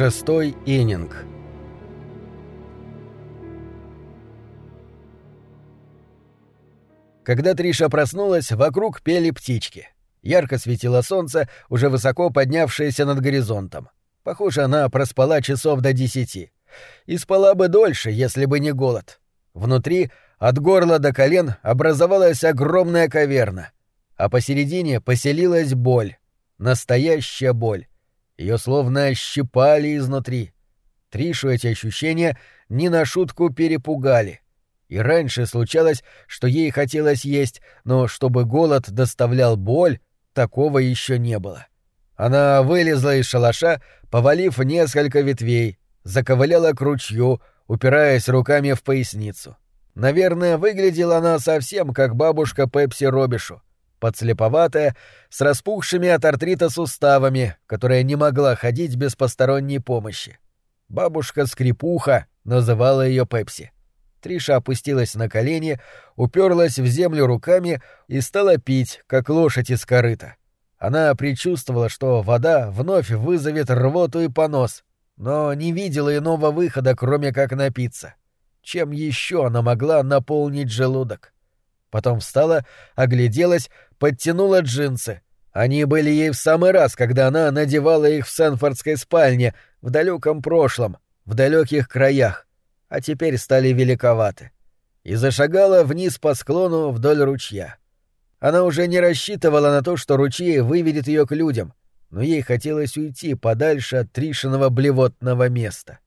Шестой ининг. Когда Триша проснулась, вокруг пели птички. Ярко светило солнце, уже высоко поднявшееся над горизонтом. Похоже, она проспала часов до десяти. И спала бы дольше, если бы не голод. Внутри, от горла до колен, образовалась огромная каверна. А посередине поселилась боль. Настоящая боль. Ее словно щипали изнутри. Тришу эти ощущения не на шутку перепугали. И раньше случалось, что ей хотелось есть, но чтобы голод доставлял боль, такого еще не было. Она вылезла из шалаша, повалив несколько ветвей, заковыляла к ручью, упираясь руками в поясницу. Наверное, выглядела она совсем как бабушка Пепси Робишу, подслеповатая, с распухшими от артрита суставами, которая не могла ходить без посторонней помощи. Бабушка-скрипуха называла ее Пепси. Триша опустилась на колени, уперлась в землю руками и стала пить, как лошадь из корыта. Она предчувствовала, что вода вновь вызовет рвоту и понос, но не видела иного выхода, кроме как напиться. Чем еще она могла наполнить желудок? Потом встала, огляделась, подтянула джинсы. Они были ей в самый раз, когда она надевала их в Сенфордской спальне, в далеком прошлом, в далеких краях а теперь стали великоваты, и зашагала вниз по склону вдоль ручья. Она уже не рассчитывала на то, что ручей выведет ее к людям, но ей хотелось уйти подальше от Тришиного блевотного места.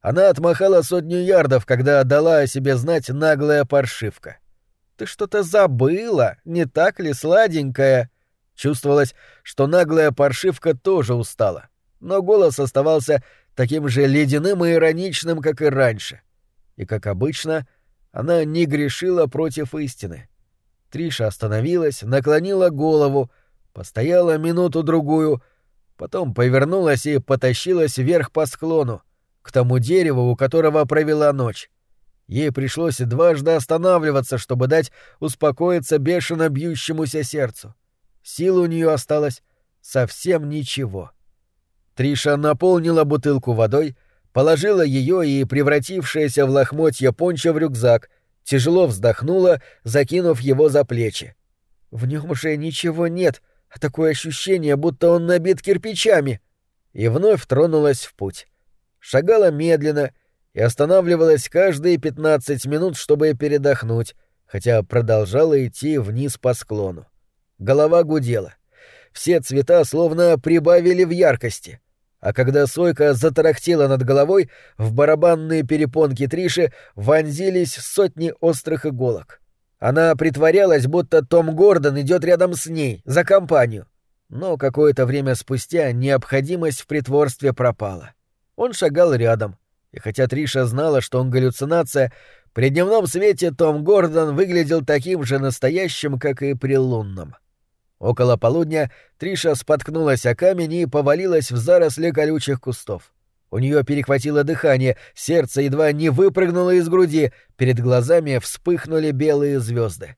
Она отмахала сотню ярдов, когда дала о себе знать наглая паршивка. «Ты что-то забыла, не так ли, сладенькая?» Чувствовалось, что наглая паршивка тоже устала, но голос оставался таким же ледяным и ироничным, как и раньше. И, как обычно, она не грешила против истины. Триша остановилась, наклонила голову, постояла минуту-другую, потом повернулась и потащилась вверх по склону, к тому дереву, у которого провела ночь. Ей пришлось дважды останавливаться, чтобы дать успокоиться бешено бьющемуся сердцу. Сил у нее осталось совсем ничего. — Триша наполнила бутылку водой, положила ее и превратившееся в лохмотья пончо в рюкзак, тяжело вздохнула, закинув его за плечи. В нем уже ничего нет, а такое ощущение, будто он набит кирпичами. И вновь тронулась в путь. Шагала медленно и останавливалась каждые пятнадцать минут, чтобы передохнуть, хотя продолжала идти вниз по склону. Голова гудела. Все цвета словно прибавили в яркости — а когда сойка затарахтела над головой, в барабанные перепонки Триши вонзились сотни острых иголок. Она притворялась, будто Том Гордон идет рядом с ней, за компанию. Но какое-то время спустя необходимость в притворстве пропала. Он шагал рядом, и хотя Триша знала, что он галлюцинация, при дневном свете Том Гордон выглядел таким же настоящим, как и при лунном. — Около полудня Триша споткнулась о камень и повалилась в заросли колючих кустов. У нее перехватило дыхание, сердце едва не выпрыгнуло из груди, перед глазами вспыхнули белые звезды.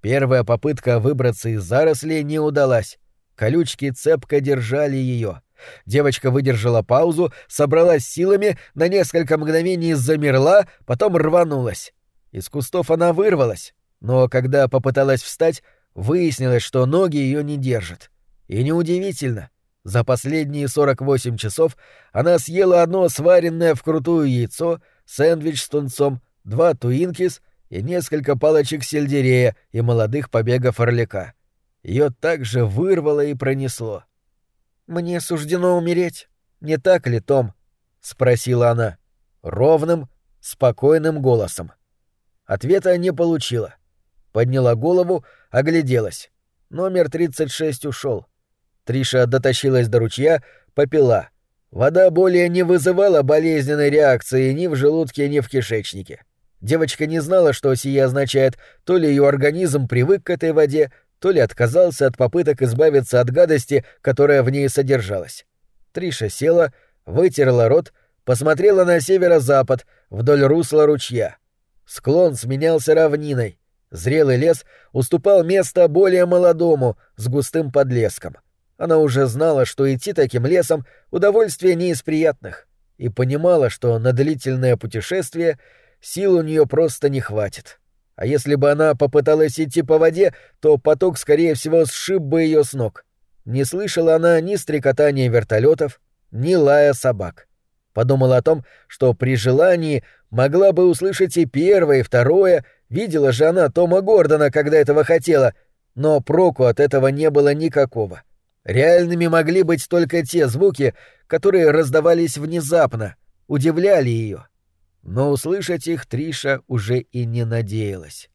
Первая попытка выбраться из зарослей не удалась. Колючки цепко держали ее. Девочка выдержала паузу, собралась силами, на несколько мгновений замерла, потом рванулась. Из кустов она вырвалась, но когда попыталась встать, Выяснилось, что ноги ее не держат. И неудивительно. За последние 48 часов она съела одно сваренное вкрутую яйцо, сэндвич с тунцом, два туинкис и несколько палочек сельдерея и молодых побегов орлика. Ее также вырвало и пронесло. «Мне суждено умереть, не так ли, Том?» — спросила она. Ровным, спокойным голосом. Ответа не получила. Подняла голову, огляделась. Номер 36 ушел. Триша дотащилась до ручья, попила. Вода более не вызывала болезненной реакции ни в желудке, ни в кишечнике. Девочка не знала, что сие означает, то ли ее организм привык к этой воде, то ли отказался от попыток избавиться от гадости, которая в ней содержалась. Триша села, вытерла рот, посмотрела на северо-запад, вдоль русла ручья. Склон сменялся равниной. Зрелый лес уступал место более молодому, с густым подлеском. Она уже знала, что идти таким лесом — удовольствие не из приятных, и понимала, что на длительное путешествие сил у нее просто не хватит. А если бы она попыталась идти по воде, то поток, скорее всего, сшиб бы ее с ног. Не слышала она ни стрекотания вертолетов, ни лая собак. Подумала о том, что при желании могла бы услышать и первое, и второе, видела же она Тома Гордона, когда этого хотела, но проку от этого не было никакого. Реальными могли быть только те звуки, которые раздавались внезапно, удивляли ее. Но услышать их Триша уже и не надеялась.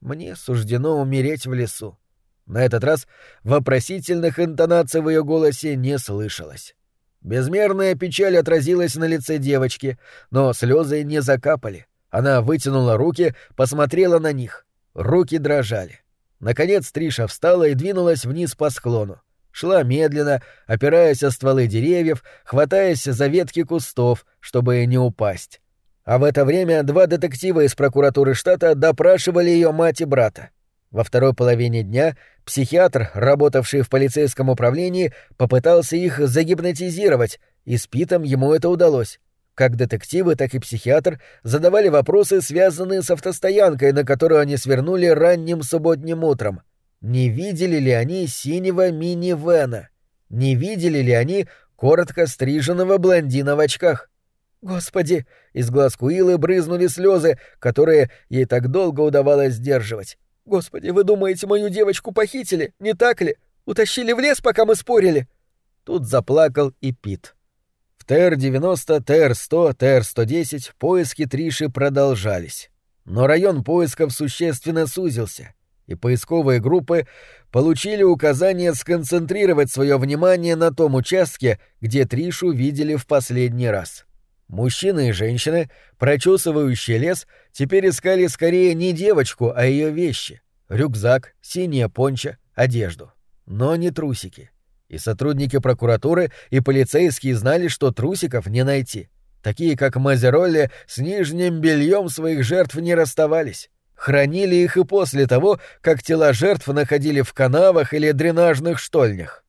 Мне суждено умереть в лесу. На этот раз вопросительных интонаций в ее голосе не слышалось. Безмерная печаль отразилась на лице девочки, но слезы не закапали. Она вытянула руки, посмотрела на них. Руки дрожали. Наконец Триша встала и двинулась вниз по склону. Шла медленно, опираясь о стволы деревьев, хватаясь за ветки кустов, чтобы не упасть. А в это время два детектива из прокуратуры штата допрашивали ее мать и брата. Во второй половине дня психиатр, работавший в полицейском управлении, попытался их загипнотизировать, и с Питом ему это удалось. Как детективы, так и психиатр задавали вопросы, связанные с автостоянкой, на которую они свернули ранним субботним утром. Не видели ли они синего мини-вена? Не видели ли они коротко стриженного блондина в очках? Господи! Из глаз Куилы брызнули слезы, которые ей так долго удавалось сдерживать. Господи, вы думаете, мою девочку похитили, не так ли? Утащили в лес, пока мы спорили?» Тут заплакал и Пит. В ТР-90, ТР-100, ТР-110 поиски Триши продолжались. Но район поисков существенно сузился, и поисковые группы получили указание сконцентрировать свое внимание на том участке, где Тришу видели в последний раз. Мужчины и женщины, прочесывающие лес, теперь искали скорее не девочку, а ее вещи — рюкзак, синяя понча, одежду. Но не трусики. И сотрудники прокуратуры, и полицейские знали, что трусиков не найти. Такие, как Мазеролли, с нижним бельем своих жертв не расставались. Хранили их и после того, как тела жертв находили в канавах или дренажных штольнях.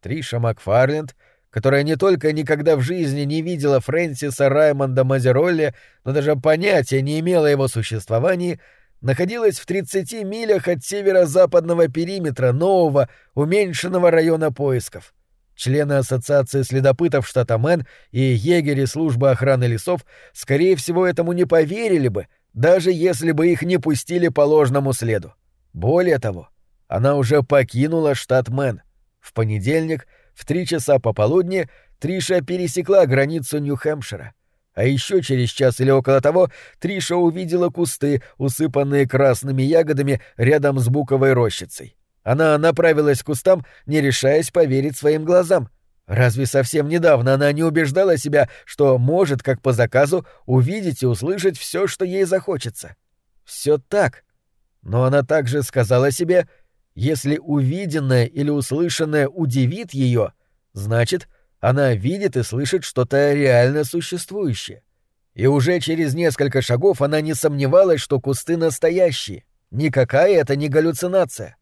Триша Макфарленд — которая не только никогда в жизни не видела Фрэнсиса Раймонда Мазеролли, но даже понятия не имела его существовании, находилась в 30 милях от северо-западного периметра нового, уменьшенного района поисков. Члены Ассоциации следопытов штата Мэн и егери службы охраны лесов, скорее всего, этому не поверили бы, даже если бы их не пустили по ложному следу. Более того, она уже покинула штат Мэн. В понедельник — в три часа пополудни Триша пересекла границу Нью-Хэмпшира. А еще через час или около того Триша увидела кусты, усыпанные красными ягодами рядом с буковой рощицей. Она направилась к кустам, не решаясь поверить своим глазам. Разве совсем недавно она не убеждала себя, что может, как по заказу, увидеть и услышать все, что ей захочется? Все так. Но она также сказала себе, если увиденное или услышанное удивит ее, значит, она видит и слышит что-то реально существующее. И уже через несколько шагов она не сомневалась, что кусты настоящие. Никакая это не галлюцинация.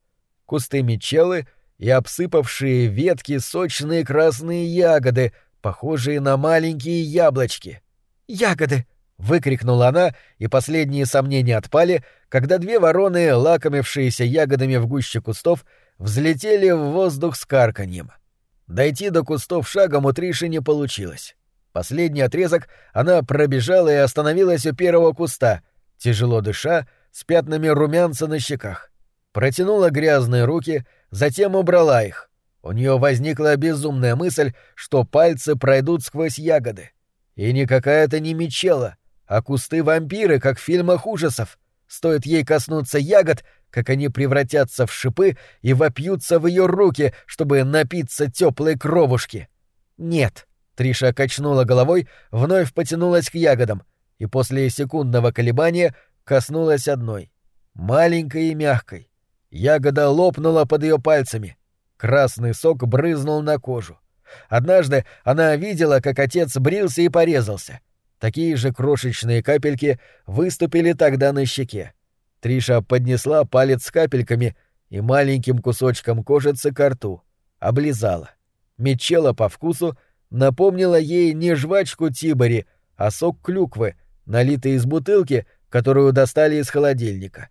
Кусты мечелы и обсыпавшие ветки сочные красные ягоды, похожие на маленькие яблочки. «Ягоды!» — выкрикнула она, и последние сомнения отпали, когда две вороны, лакомившиеся ягодами в гуще кустов, взлетели в воздух с карканьем. Дойти до кустов шагом у Триши не получилось. Последний отрезок она пробежала и остановилась у первого куста, тяжело дыша, с пятнами румянца на щеках. Протянула грязные руки, затем убрала их. У нее возникла безумная мысль, что пальцы пройдут сквозь ягоды. И никакая это не мечела — а кусты-вампиры, как в фильмах ужасов. Стоит ей коснуться ягод, как они превратятся в шипы и вопьются в ее руки, чтобы напиться теплой кровушки. Нет. Триша качнула головой, вновь потянулась к ягодам и после секундного колебания коснулась одной. Маленькой и мягкой. Ягода лопнула под ее пальцами. Красный сок брызнул на кожу. Однажды она видела, как отец брился и порезался — Такие же крошечные капельки выступили тогда на щеке. Триша поднесла палец с капельками и маленьким кусочком кожицы к рту, облизала. Мечела по вкусу напомнила ей не жвачку Тибори, а сок клюквы, налитый из бутылки, которую достали из холодильника.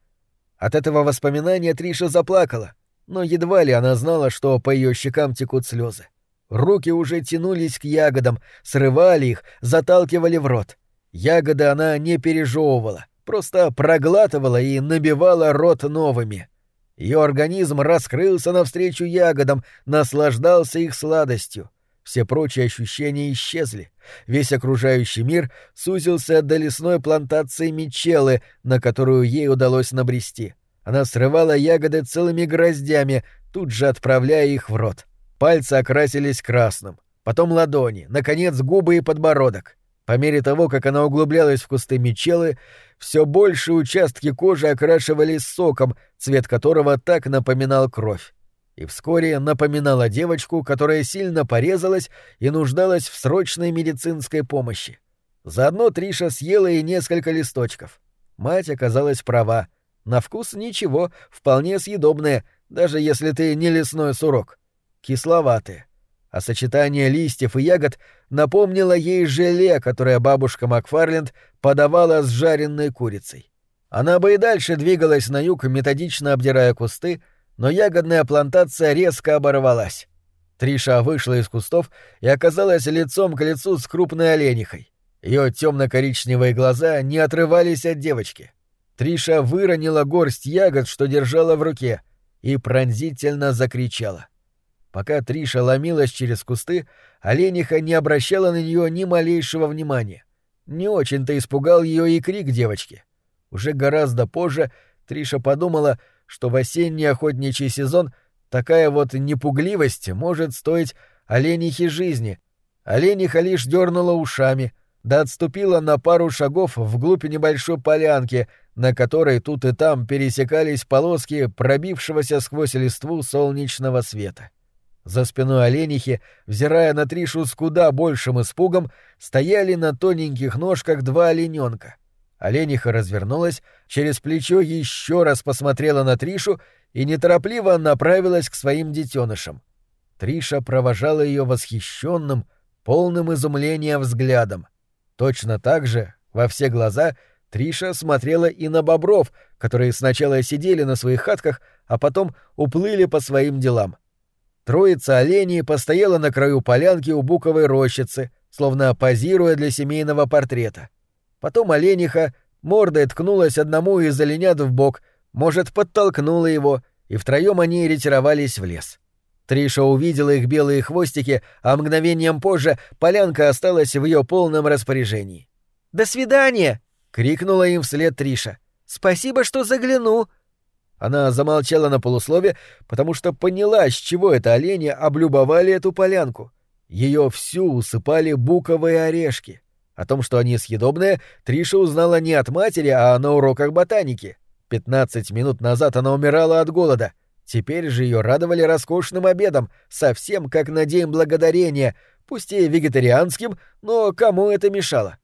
От этого воспоминания Триша заплакала, но едва ли она знала, что по ее щекам текут слезы. Руки уже тянулись к ягодам, срывали их, заталкивали в рот. Ягоды она не пережевывала, просто проглатывала и набивала рот новыми. Ее организм раскрылся навстречу ягодам, наслаждался их сладостью. Все прочие ощущения исчезли. Весь окружающий мир сузился до лесной плантации Мичелы, на которую ей удалось набрести. Она срывала ягоды целыми гроздями, тут же отправляя их в рот. Пальцы окрасились красным, потом ладони, наконец губы и подбородок. По мере того, как она углублялась в кусты мечелы, все больше участки кожи окрашивались соком, цвет которого так напоминал кровь. И вскоре напоминала девочку, которая сильно порезалась и нуждалась в срочной медицинской помощи. Заодно Триша съела и несколько листочков. Мать оказалась права. На вкус ничего, вполне съедобное, даже если ты не лесной сурок. Кисловатые а сочетание листьев и ягод напомнило ей желе, которое бабушка Макфарленд подавала с жареной курицей. Она бы и дальше двигалась на юг, методично обдирая кусты, но ягодная плантация резко оборвалась. Триша вышла из кустов и оказалась лицом к лицу с крупной оленихой. Ее темно-коричневые глаза не отрывались от девочки. Триша выронила горсть ягод, что держала в руке, и пронзительно закричала. Пока Триша ломилась через кусты, олениха не обращала на нее ни малейшего внимания. Не очень-то испугал ее и крик девочки. Уже гораздо позже Триша подумала, что в осенний охотничий сезон такая вот непугливость может стоить оленихе жизни. Олениха лишь дернула ушами, да отступила на пару шагов вглубь небольшой полянки, на которой тут и там пересекались полоски пробившегося сквозь листву солнечного света. — за спиной оленихи, взирая на Тришу с куда большим испугом, стояли на тоненьких ножках два олененка. Олениха развернулась, через плечо еще раз посмотрела на Тришу и неторопливо направилась к своим детенышам. Триша провожала ее восхищенным, полным изумления взглядом. Точно так же, во все глаза, Триша смотрела и на бобров, которые сначала сидели на своих хатках, а потом уплыли по своим делам. Троица оленей постояла на краю полянки у буковой рощицы, словно позируя для семейного портрета. Потом олениха мордой ткнулась одному из оленят в бок, может, подтолкнула его, и втроем они ретировались в лес. Триша увидела их белые хвостики, а мгновением позже полянка осталась в ее полном распоряжении. «До свидания!» — крикнула им вслед Триша. «Спасибо, что загляну!» Она замолчала на полуслове, потому что поняла, с чего это олени облюбовали эту полянку. Ее всю усыпали буковые орешки. О том, что они съедобные, Триша узнала не от матери, а на уроках ботаники. Пятнадцать минут назад она умирала от голода. Теперь же ее радовали роскошным обедом, совсем как на День Благодарения, пусть и вегетарианским, но кому это мешало?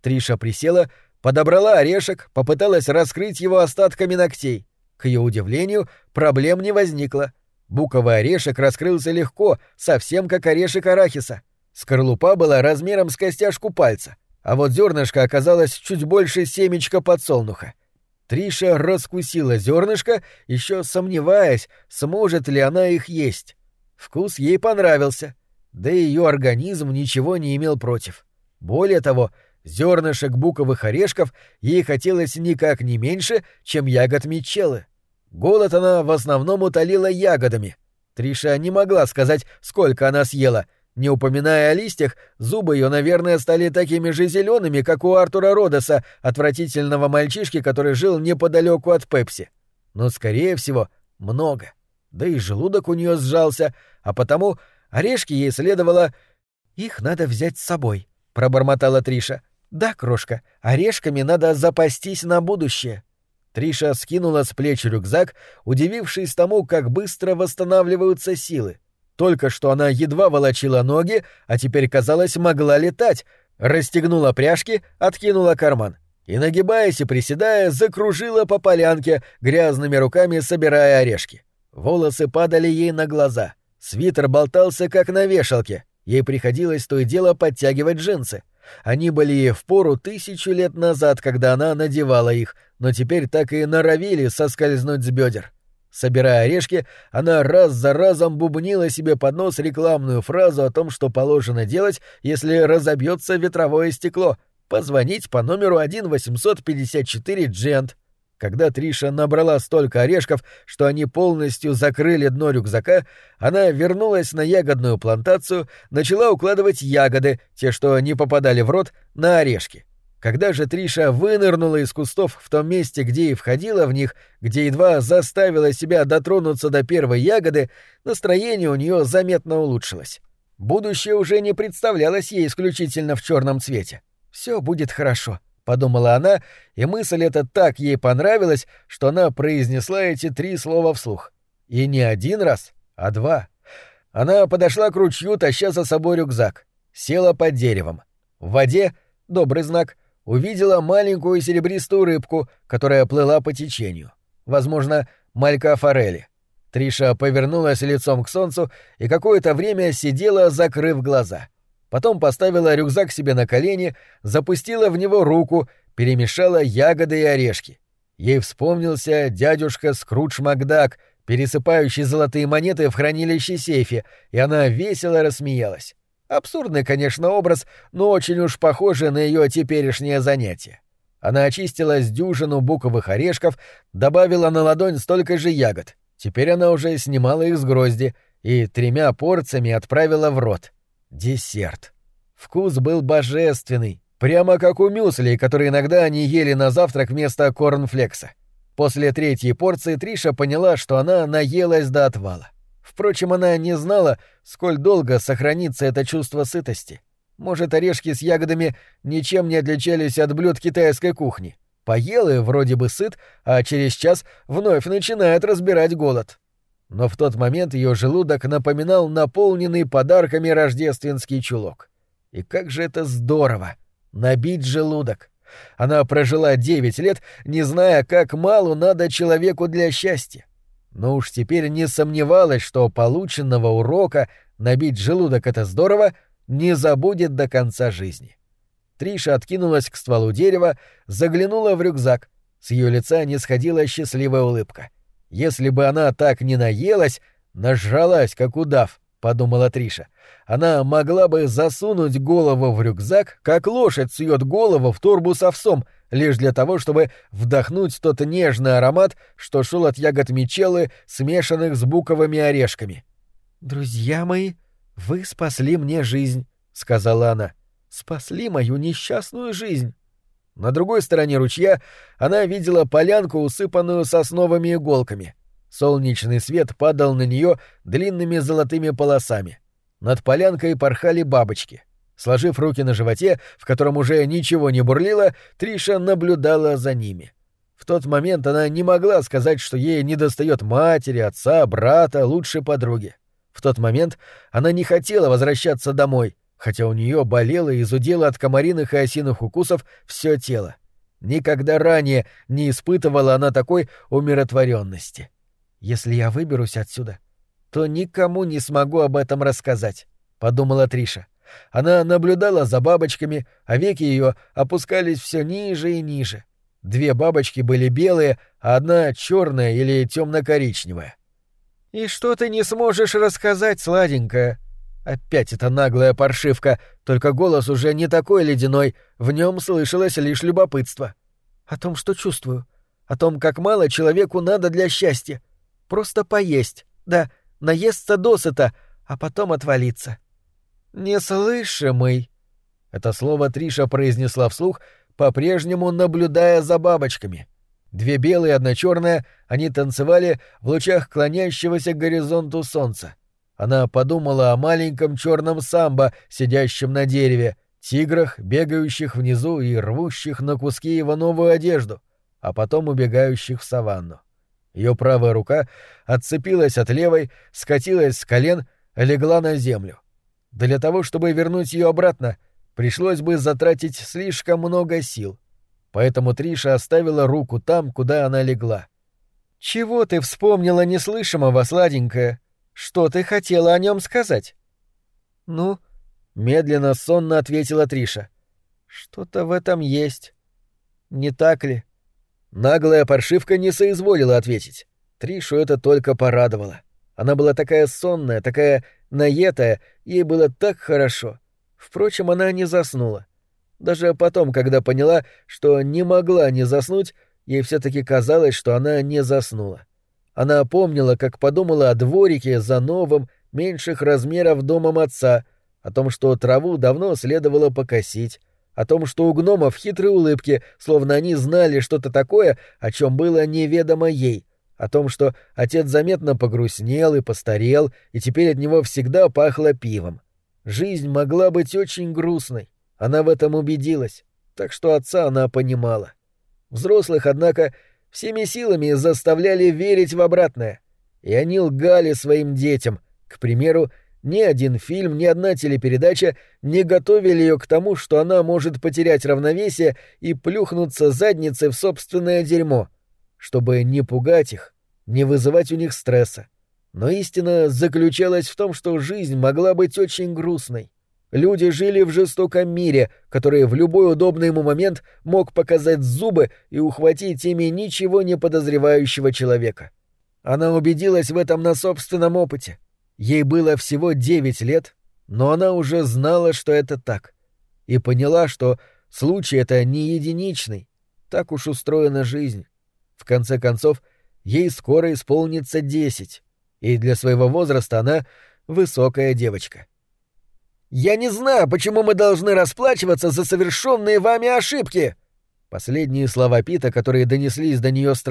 Триша присела, подобрала орешек, попыталась раскрыть его остатками ногтей. К ее удивлению, проблем не возникло. Буковый орешек раскрылся легко, совсем как орешек арахиса. Скорлупа была размером с костяшку пальца, а вот зернышко оказалось чуть больше семечка подсолнуха. Триша раскусила зернышко, еще сомневаясь, сможет ли она их есть. Вкус ей понравился, да и ее организм ничего не имел против. Более того, Зернышек буковых орешков ей хотелось никак не меньше, чем ягод мечелы. Голод она в основном утолила ягодами. Триша не могла сказать, сколько она съела. Не упоминая о листьях, зубы ее, наверное, стали такими же зелеными, как у Артура Родоса, отвратительного мальчишки, который жил неподалеку от Пепси. Но, скорее всего, много. Да и желудок у нее сжался, а потому орешки ей следовало... «Их надо взять с собой», — пробормотала Триша. «Да, крошка, орешками надо запастись на будущее». Триша скинула с плеч рюкзак, удивившись тому, как быстро восстанавливаются силы. Только что она едва волочила ноги, а теперь, казалось, могла летать. Расстегнула пряжки, откинула карман. И, нагибаясь и приседая, закружила по полянке, грязными руками собирая орешки. Волосы падали ей на глаза. Свитер болтался как на вешалке, ей приходилось то и дело подтягивать джинсы. Они были ей впору тысячу лет назад, когда она надевала их, но теперь так и норовили соскользнуть с бедер. Собирая орешки, она раз за разом бубнила себе под нос рекламную фразу о том, что положено делать, если разобьется ветровое стекло — позвонить по номеру 1-854 Джент. Когда Триша набрала столько орешков, что они полностью закрыли дно рюкзака, она вернулась на ягодную плантацию, начала укладывать ягоды, те, что не попадали в рот, на орешки. Когда же Триша вынырнула из кустов в том месте, где и входила в них, где едва заставила себя дотронуться до первой ягоды, настроение у нее заметно улучшилось. Будущее уже не представлялось ей исключительно в черном цвете. Все будет хорошо. — подумала она, и мысль эта так ей понравилась, что она произнесла эти три слова вслух. И не один раз, а два. Она подошла к ручью, таща за собой рюкзак. Села под деревом. В воде, добрый знак, увидела маленькую серебристую рыбку, которая плыла по течению. Возможно, малька форели. Триша повернулась лицом к солнцу и какое-то время сидела, закрыв глаза — Потом поставила рюкзак себе на колени, запустила в него руку, перемешала ягоды и орешки. Ей вспомнился дядюшка Скрудж Макдак, пересыпающий золотые монеты в хранилище сейфе, и она весело рассмеялась. Абсурдный, конечно, образ, но очень уж похожий на ее теперешнее занятие. Она очистила с дюжину буковых орешков, добавила на ладонь столько же ягод. Теперь она уже снимала их с грозди и тремя порциями отправила в рот. Десерт. Вкус был божественный, прямо как у мюсли, которые иногда они ели на завтрак вместо корнфлекса. После третьей порции Триша поняла, что она наелась до отвала. Впрочем, она не знала, сколь долго сохранится это чувство сытости. Может, орешки с ягодами ничем не отличались от блюд китайской кухни. Поел и вроде бы сыт, а через час вновь начинает разбирать голод но в тот момент ее желудок напоминал наполненный подарками рождественский чулок. И как же это здорово! Набить желудок! Она прожила девять лет, не зная, как мало надо человеку для счастья. Но уж теперь не сомневалась, что полученного урока набить желудок — это здорово, не забудет до конца жизни. Триша откинулась к стволу дерева, заглянула в рюкзак. С ее лица не сходила счастливая улыбка. Если бы она так не наелась, нажралась, как удав, — подумала Триша, — она могла бы засунуть голову в рюкзак, как лошадь сует голову в торбу с овсом, лишь для того, чтобы вдохнуть тот нежный аромат, что шел от ягод мечелы, смешанных с буковыми орешками. «Друзья мои, вы спасли мне жизнь», — сказала она. «Спасли мою несчастную жизнь». На другой стороне ручья она видела полянку, усыпанную сосновыми иголками. Солнечный свет падал на нее длинными золотыми полосами. Над полянкой порхали бабочки. Сложив руки на животе, в котором уже ничего не бурлило, Триша наблюдала за ними. В тот момент она не могла сказать, что ей недостает матери, отца, брата, лучшей подруги. В тот момент она не хотела возвращаться домой — хотя у нее болело и зудело от комариных и осиных укусов все тело. Никогда ранее не испытывала она такой умиротворенности. Если я выберусь отсюда, то никому не смогу об этом рассказать, подумала Триша. Она наблюдала за бабочками, а веки ее опускались все ниже и ниже. Две бабочки были белые, а одна черная или темно-коричневая. И что ты не сможешь рассказать, сладенькая? Опять эта наглая паршивка, только голос уже не такой ледяной, в нем слышалось лишь любопытство. О том, что чувствую. О том, как мало человеку надо для счастья. Просто поесть. Да, наесться досыта, а потом отвалиться. «Неслышимый». Это слово Триша произнесла вслух, по-прежнему наблюдая за бабочками. Две белые, одна черная, они танцевали в лучах клонящегося к горизонту солнца. Она подумала о маленьком черном самбо, сидящем на дереве, тиграх, бегающих внизу и рвущих на куски его новую одежду, а потом убегающих в саванну. Ее правая рука отцепилась от левой, скатилась с колен, легла на землю. Для того, чтобы вернуть ее обратно, пришлось бы затратить слишком много сил. Поэтому Триша оставила руку там, куда она легла. «Чего ты вспомнила неслышимого, сладенькая?» Что ты хотела о нем сказать? Ну, медленно, сонно ответила Триша. Что-то в этом есть. Не так ли? Наглая паршивка не соизволила ответить. Тришу это только порадовало. Она была такая сонная, такая наетая, ей было так хорошо. Впрочем, она не заснула. Даже потом, когда поняла, что не могла не заснуть, ей все таки казалось, что она не заснула. Она помнила, как подумала о дворике за новым, меньших размеров домом отца, о том, что траву давно следовало покосить, о том, что у гномов хитрые улыбки, словно они знали что-то такое, о чем было неведомо ей, о том, что отец заметно погрустнел и постарел, и теперь от него всегда пахло пивом. Жизнь могла быть очень грустной, она в этом убедилась, так что отца она понимала. Взрослых, однако, всеми силами заставляли верить в обратное, и они лгали своим детям, к примеру, ни один фильм, ни одна телепередача не готовили ее к тому, что она может потерять равновесие и плюхнуться задницей в собственное дерьмо, чтобы не пугать их, не вызывать у них стресса. Но истина заключалась в том, что жизнь могла быть очень грустной. Люди жили в жестоком мире, который в любой удобный ему момент мог показать зубы и ухватить ими ничего не подозревающего человека. Она убедилась в этом на собственном опыте. Ей было всего девять лет, но она уже знала, что это так. И поняла, что случай это не единичный. Так уж устроена жизнь. В конце концов, ей скоро исполнится десять, и для своего возраста она высокая девочка. — я не знаю, почему мы должны расплачиваться за совершенные вами ошибки. Последние слова Пита, которые донеслись до нее с.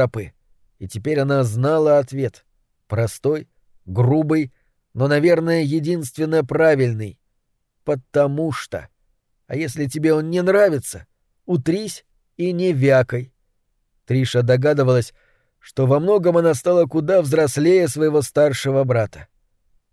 И теперь она знала ответ. Простой, грубый, но, наверное, единственно правильный. Потому что. А если тебе он не нравится, утрись и не вякой. Триша догадывалась, что во многом она стала куда взрослее своего старшего брата.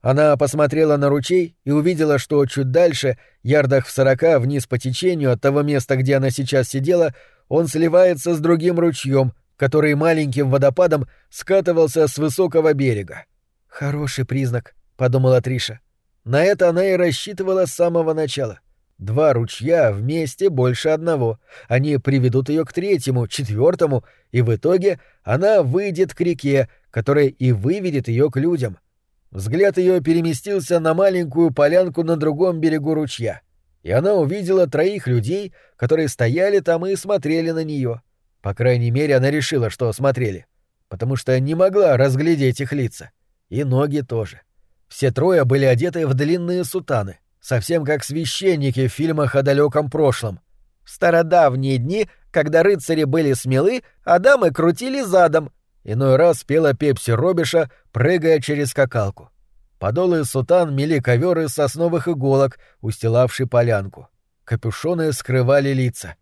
Она посмотрела на ручей и увидела, что чуть дальше, ярдах в сорока вниз по течению от того места, где она сейчас сидела, он сливается с другим ручьем, который маленьким водопадом скатывался с высокого берега. «Хороший признак», — подумала Триша. На это она и рассчитывала с самого начала. Два ручья вместе больше одного. Они приведут ее к третьему, четвертому, и в итоге она выйдет к реке, которая и выведет ее к людям — Взгляд ее переместился на маленькую полянку на другом берегу ручья, и она увидела троих людей, которые стояли там и смотрели на нее. По крайней мере, она решила, что смотрели, потому что не могла разглядеть их лица. И ноги тоже. Все трое были одеты в длинные сутаны, совсем как священники в фильмах о далеком прошлом. В стародавние дни, когда рыцари были смелы, а дамы крутили задом, Иной раз пела Пепси Робиша, прыгая через скакалку. Подолы сутан мели ковер из сосновых иголок, устилавший полянку. Капюшоны скрывали лица.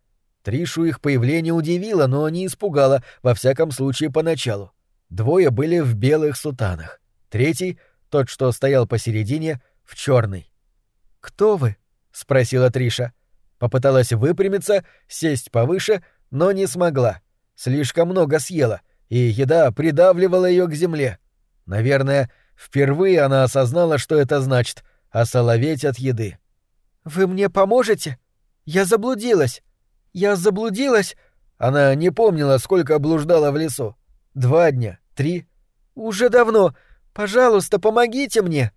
Тришу их появление удивило, но не испугало, во всяком случае поначалу. Двое были в белых сутанах. Третий, тот, что стоял посередине, в черный. «Кто вы?» — спросила Триша. Попыталась выпрямиться, сесть повыше, но не смогла. Слишком много съела и еда придавливала ее к земле. Наверное, впервые она осознала, что это значит — осоловеть от еды. «Вы мне поможете? Я заблудилась. Я заблудилась?» Она не помнила, сколько блуждала в лесу. Два дня, три. «Уже давно. Пожалуйста, помогите мне!»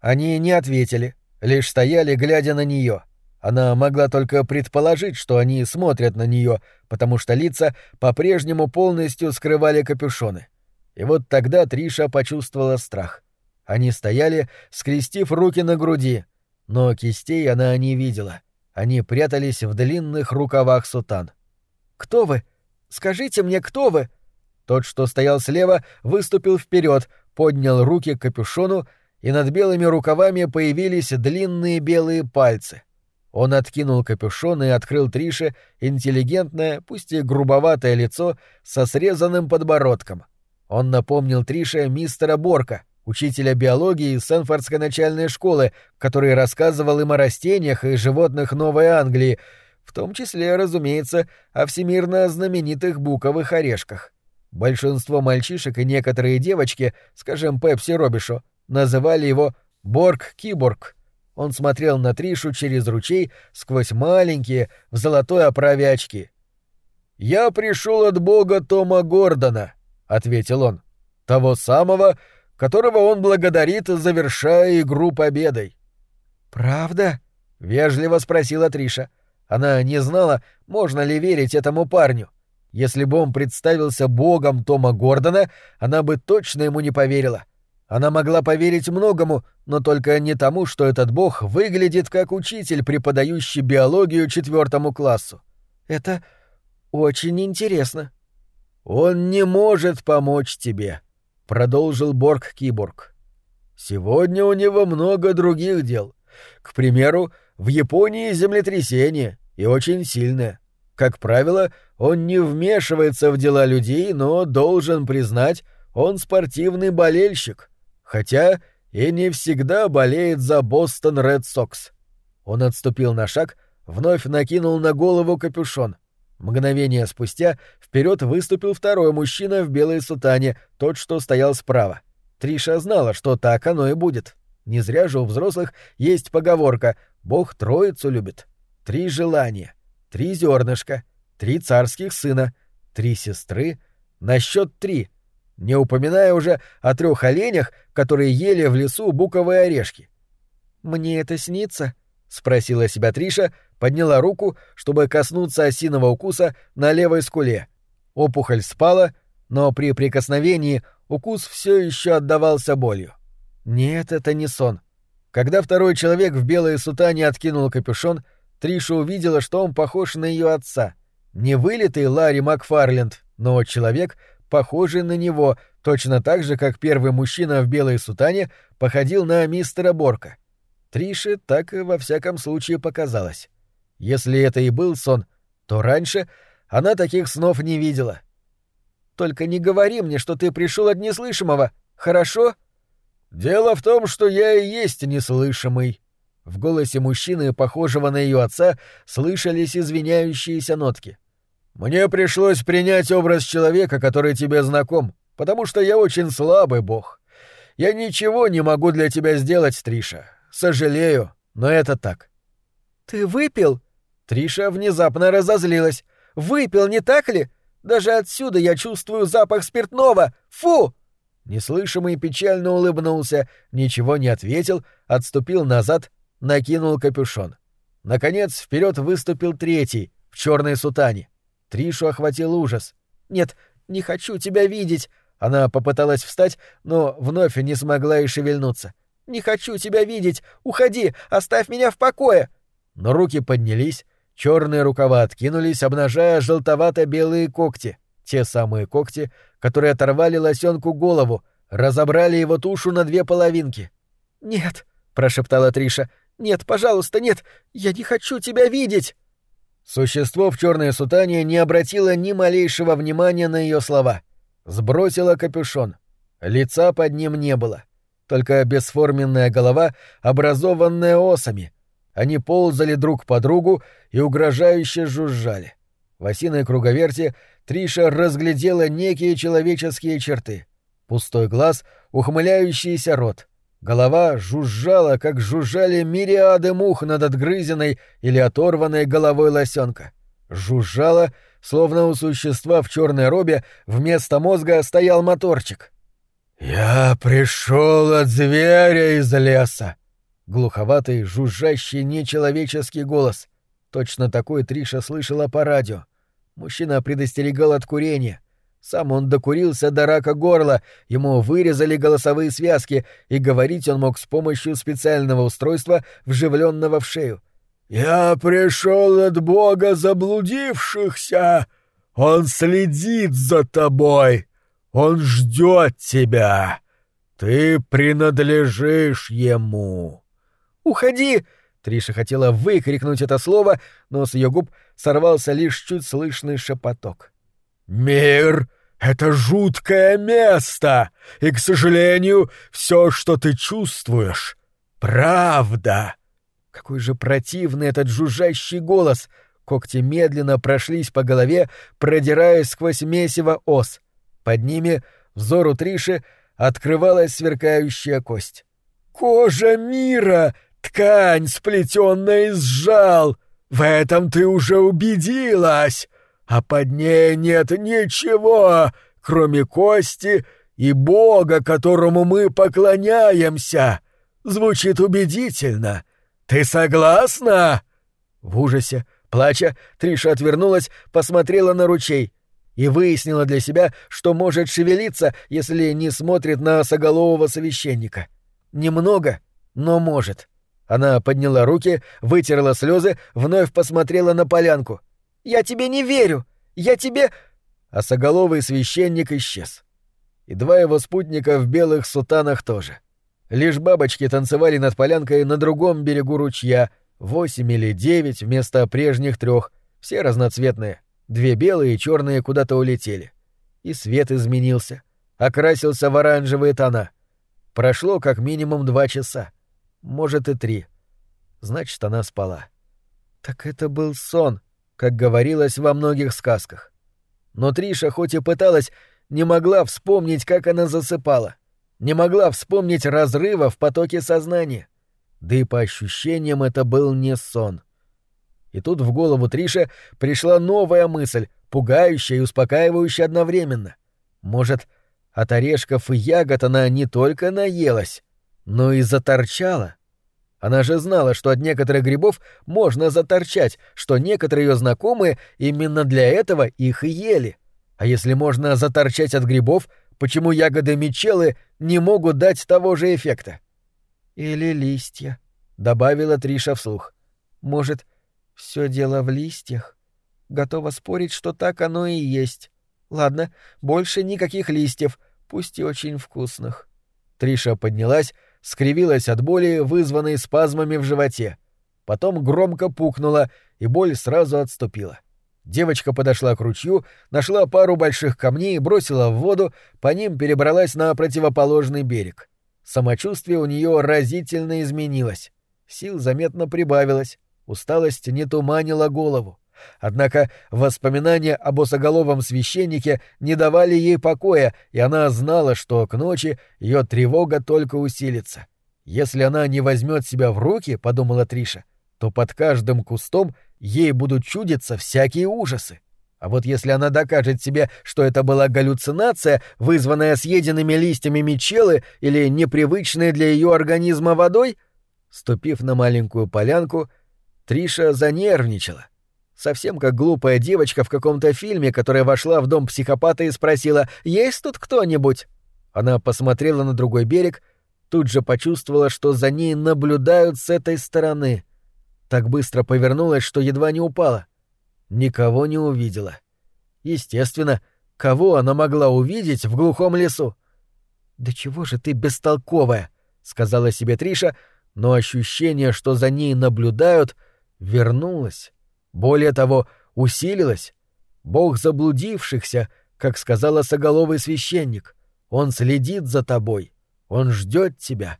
Они не ответили, лишь стояли, глядя на нее. Она могла только предположить, что они смотрят на нее, потому что лица по-прежнему полностью скрывали капюшоны. И вот тогда Триша почувствовала страх. Они стояли, скрестив руки на груди, но кистей она не видела. Они прятались в длинных рукавах сутан. «Кто вы? Скажите мне, кто вы?» Тот, что стоял слева, выступил вперед, поднял руки к капюшону, и над белыми рукавами появились длинные белые пальцы — он откинул капюшон и открыл Трише интеллигентное, пусть и грубоватое лицо со срезанным подбородком. Он напомнил Трише мистера Борка, учителя биологии из Сенфордской начальной школы, который рассказывал им о растениях и животных Новой Англии, в том числе, разумеется, о всемирно знаменитых буковых орешках. Большинство мальчишек и некоторые девочки, скажем, Пепси Робишо, называли его Борг-Киборг. Он смотрел на Тришу через ручей сквозь маленькие в золотой оправе очки. «Я пришел от бога Тома Гордона», — ответил он. «Того самого, которого он благодарит, завершая игру победой». «Правда?» — вежливо спросила Триша. Она не знала, можно ли верить этому парню. Если бы он представился богом Тома Гордона, она бы точно ему не поверила. Она могла поверить многому, но только не тому, что этот бог выглядит как учитель, преподающий биологию четвертому классу. Это очень интересно. Он не может помочь тебе, продолжил Борг Киборг. Сегодня у него много других дел. К примеру, в Японии землетрясение, и очень сильное. Как правило, он не вмешивается в дела людей, но должен признать, он спортивный болельщик хотя и не всегда болеет за Бостон Ред Сокс. Он отступил на шаг, вновь накинул на голову капюшон. Мгновение спустя вперед выступил второй мужчина в белой сутане, тот, что стоял справа. Триша знала, что так оно и будет. Не зря же у взрослых есть поговорка «Бог троицу любит». Три желания, три зернышка, три царских сына, три сестры, на счет три — не упоминая уже о трех оленях, которые ели в лесу буковые орешки. «Мне это снится?» — спросила себя Триша, подняла руку, чтобы коснуться осиного укуса на левой скуле. Опухоль спала, но при прикосновении укус все еще отдавался болью. Нет, это не сон. Когда второй человек в белой сутане откинул капюшон, Триша увидела, что он похож на ее отца. Не вылитый Ларри Макфарленд, но человек — похожий на него, точно так же, как первый мужчина в белой сутане походил на мистера Борка. Трише так во всяком случае показалось. Если это и был сон, то раньше она таких снов не видела. «Только не говори мне, что ты пришел от неслышимого, хорошо?» «Дело в том, что я и есть неслышимый». В голосе мужчины, похожего на ее отца, слышались извиняющиеся нотки. Мне пришлось принять образ человека, который тебе знаком, потому что я очень слабый бог. Я ничего не могу для тебя сделать, Триша. Сожалею, но это так. Ты выпил? Триша внезапно разозлилась. Выпил, не так ли? Даже отсюда я чувствую запах спиртного. Фу! Неслышимый печально улыбнулся, ничего не ответил, отступил назад, накинул капюшон. Наконец вперед выступил третий, в черной сутане. Тришу охватил ужас. «Нет, не хочу тебя видеть!» Она попыталась встать, но вновь не смогла и шевельнуться. «Не хочу тебя видеть! Уходи! Оставь меня в покое!» Но руки поднялись, черные рукава откинулись, обнажая желтовато-белые когти. Те самые когти, которые оторвали лосенку голову, разобрали его тушу на две половинки. «Нет!» — прошептала Триша. «Нет, пожалуйста, нет! Я не хочу тебя видеть!» Существо в черной сутане не обратило ни малейшего внимания на ее слова. Сбросило капюшон. Лица под ним не было. Только бесформенная голова, образованная осами. Они ползали друг по другу и угрожающе жужжали. В осиной круговерте Триша разглядела некие человеческие черты. Пустой глаз, ухмыляющийся рот — Голова жужжала, как жужжали мириады мух над отгрызенной или оторванной головой лосенка. Жужжала, словно у существа в черной робе вместо мозга стоял моторчик. «Я пришел от зверя из леса!» Глуховатый, жужжащий нечеловеческий голос. Точно такой Триша слышала по радио. Мужчина предостерегал от курения — сам он докурился до рака горла, ему вырезали голосовые связки, и говорить он мог с помощью специального устройства, вживленного в шею. «Я пришел от Бога заблудившихся! Он следит за тобой! Он ждет тебя! Ты принадлежишь ему!» «Уходи!» Триша хотела выкрикнуть это слово, но с ее губ сорвался лишь чуть слышный шепоток. «Мир — это жуткое место, и, к сожалению, все, что ты чувствуешь, — правда». Какой же противный этот жужжащий голос! Когти медленно прошлись по голове, продираясь сквозь месиво ос. Под ними взору Триши открывалась сверкающая кость. «Кожа мира! Ткань, сплетенная из жал! В этом ты уже убедилась! А под ней нет ничего, кроме кости и Бога, которому мы поклоняемся! Звучит убедительно! Ты согласна?» В ужасе, плача, Триша отвернулась, посмотрела на ручей и выяснила для себя, что может шевелиться, если не смотрит на соголового священника. Немного, но может. Она подняла руки, вытерла слезы, вновь посмотрела на полянку. «Я тебе не верю! Я тебе...» А соголовый священник исчез. И два его спутника в белых сутанах тоже. Лишь бабочки танцевали над полянкой на другом берегу ручья, восемь или девять вместо прежних трех, все разноцветные. Две белые и черные куда-то улетели. И свет изменился, окрасился в оранжевые тона. Прошло как минимум два часа, может и три. Значит, она спала. Так это был сон, как говорилось во многих сказках. Но Триша хоть и пыталась, не могла вспомнить, как она засыпала. Не могла вспомнить разрыва в потоке сознания. Да и по ощущениям это был не сон. — и тут в голову Трише пришла новая мысль, пугающая и успокаивающая одновременно. Может, от орешков и ягод она не только наелась, но и заторчала? Она же знала, что от некоторых грибов можно заторчать, что некоторые ее знакомые именно для этого их и ели. А если можно заторчать от грибов, почему ягоды мечелы не могут дать того же эффекта? «Или листья», — добавила Триша вслух. «Может, все дело в листьях. Готова спорить, что так оно и есть. Ладно, больше никаких листьев, пусть и очень вкусных. Триша поднялась, скривилась от боли, вызванной спазмами в животе. Потом громко пукнула, и боль сразу отступила. Девочка подошла к ручью, нашла пару больших камней и бросила в воду, по ним перебралась на противоположный берег. Самочувствие у нее разительно изменилось. Сил заметно прибавилось. Усталость не туманила голову. Однако воспоминания об осоголовом священнике не давали ей покоя, и она знала, что к ночи ее тревога только усилится. Если она не возьмет себя в руки, подумала Триша, то под каждым кустом ей будут чудиться всякие ужасы. А вот если она докажет себе, что это была галлюцинация, вызванная съеденными листьями мечелы или непривычной для ее организма водой, ступив на маленькую полянку, Триша занервничала. Совсем как глупая девочка в каком-то фильме, которая вошла в дом психопата и спросила «Есть тут кто-нибудь?». Она посмотрела на другой берег, тут же почувствовала, что за ней наблюдают с этой стороны. Так быстро повернулась, что едва не упала. Никого не увидела. Естественно, кого она могла увидеть в глухом лесу? «Да чего же ты бестолковая?» — сказала себе Триша, но ощущение, что за ней наблюдают — вернулась. Более того, усилилась. Бог заблудившихся, как сказал соголовый священник. Он следит за тобой. Он ждет тебя.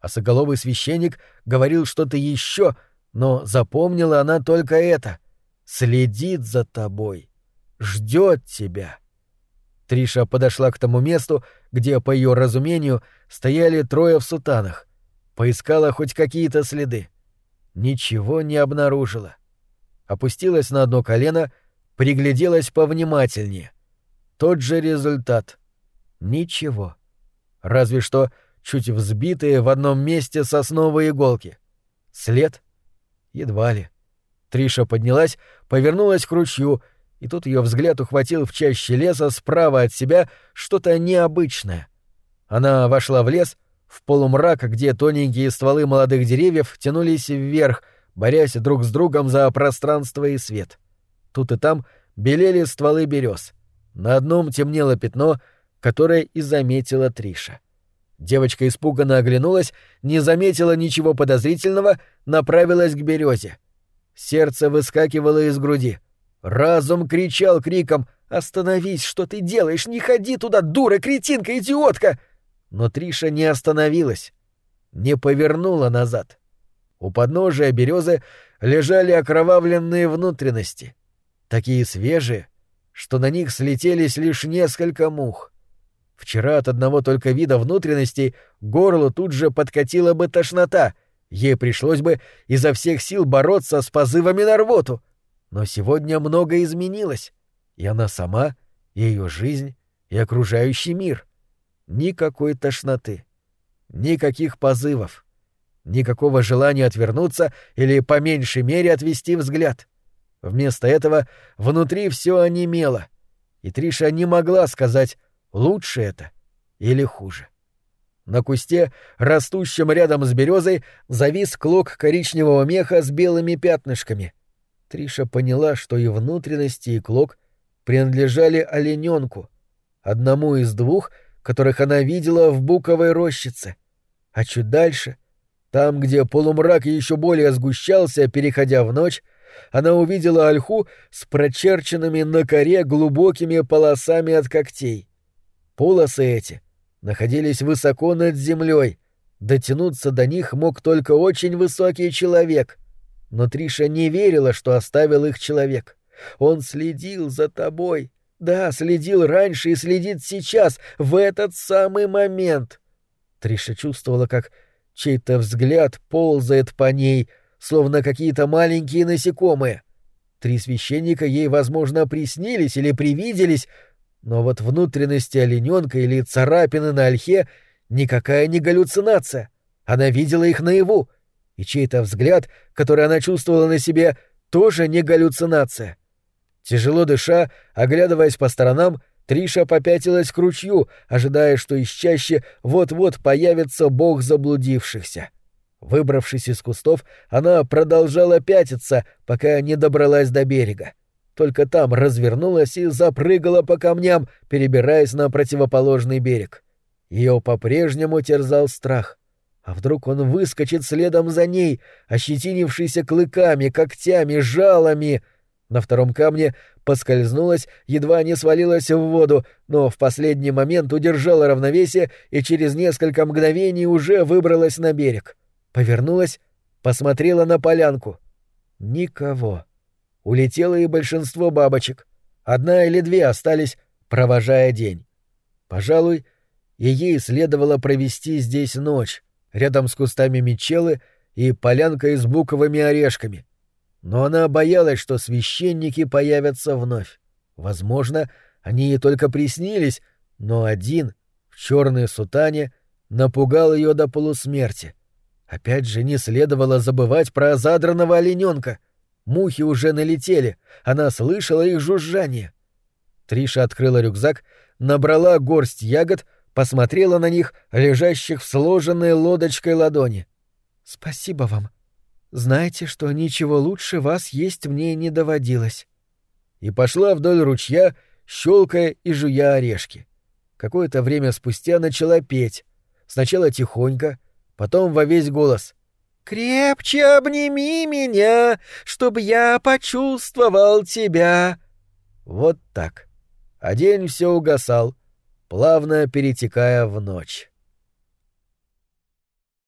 А соголовый священник говорил что-то еще, но запомнила она только это. Следит за тобой. Ждет тебя. Триша подошла к тому месту, где, по ее разумению, стояли трое в сутанах. Поискала хоть какие-то следы ничего не обнаружила. Опустилась на одно колено, пригляделась повнимательнее. Тот же результат. Ничего. Разве что чуть взбитые в одном месте сосновые иголки. След? Едва ли. Триша поднялась, повернулась к ручью, и тут ее взгляд ухватил в чаще леса справа от себя что-то необычное. Она вошла в лес, в полумрак, где тоненькие стволы молодых деревьев тянулись вверх, борясь друг с другом за пространство и свет. Тут и там белели стволы берез. На одном темнело пятно, которое и заметила Триша. Девочка испуганно оглянулась, не заметила ничего подозрительного, направилась к березе. Сердце выскакивало из груди. Разум кричал криком «Остановись, что ты делаешь? Не ходи туда, дура, кретинка, идиотка!» Но Триша не остановилась, не повернула назад. У подножия березы лежали окровавленные внутренности, такие свежие, что на них слетелись лишь несколько мух. Вчера от одного только вида внутренностей горлу тут же подкатила бы тошнота, ей пришлось бы изо всех сил бороться с позывами на рвоту. Но сегодня многое изменилось, и она сама, и ее жизнь, и окружающий мир. Никакой тошноты, никаких позывов, никакого желания отвернуться или по меньшей мере отвести взгляд. Вместо этого внутри все онемело, и Триша не могла сказать, лучше это или хуже. На кусте, растущем рядом с березой, завис клок коричневого меха с белыми пятнышками. Триша поняла, что и внутренности, и клок принадлежали олененку, одному из двух, которых она видела в буковой рощице. А чуть дальше, там, где полумрак еще более сгущался, переходя в ночь, она увидела ольху с прочерченными на коре глубокими полосами от когтей. Полосы эти находились высоко над землей. Дотянуться до них мог только очень высокий человек. Но Триша не верила, что оставил их человек. Он следил за тобой. Да, следил раньше и следит сейчас, в этот самый момент. Триша чувствовала, как чей-то взгляд ползает по ней, словно какие-то маленькие насекомые. Три священника ей, возможно, приснились или привиделись, но вот внутренности олененка или царапины на ольхе никакая не галлюцинация. Она видела их наяву, и чей-то взгляд, который она чувствовала на себе, тоже не галлюцинация. Тяжело дыша, оглядываясь по сторонам, Триша попятилась к ручью, ожидая, что из чаще вот-вот появится бог заблудившихся. Выбравшись из кустов, она продолжала пятиться, пока не добралась до берега. Только там развернулась и запрыгала по камням, перебираясь на противоположный берег. Ее по-прежнему терзал страх. А вдруг он выскочит следом за ней, ощетинившийся клыками, когтями, жалами — на втором камне поскользнулась, едва не свалилась в воду, но в последний момент удержала равновесие и через несколько мгновений уже выбралась на берег. Повернулась, посмотрела на полянку. Никого. Улетело и большинство бабочек. Одна или две остались, провожая день. Пожалуй, и ей следовало провести здесь ночь, рядом с кустами мечелы и полянкой с буковыми орешками — но она боялась, что священники появятся вновь. Возможно, они ей только приснились, но один, в черной сутане, напугал ее до полусмерти. Опять же, не следовало забывать про задранного олененка. Мухи уже налетели, она слышала их жужжание. Триша открыла рюкзак, набрала горсть ягод, посмотрела на них, лежащих в сложенной лодочкой ладони. «Спасибо вам», Знайте, что ничего лучше вас есть мне не доводилось. И пошла вдоль ручья, щелкая и жуя орешки. Какое-то время спустя начала петь. Сначала тихонько, потом во весь голос. «Крепче обними меня, чтобы я почувствовал тебя». Вот так. А день все угасал, плавно перетекая в ночь.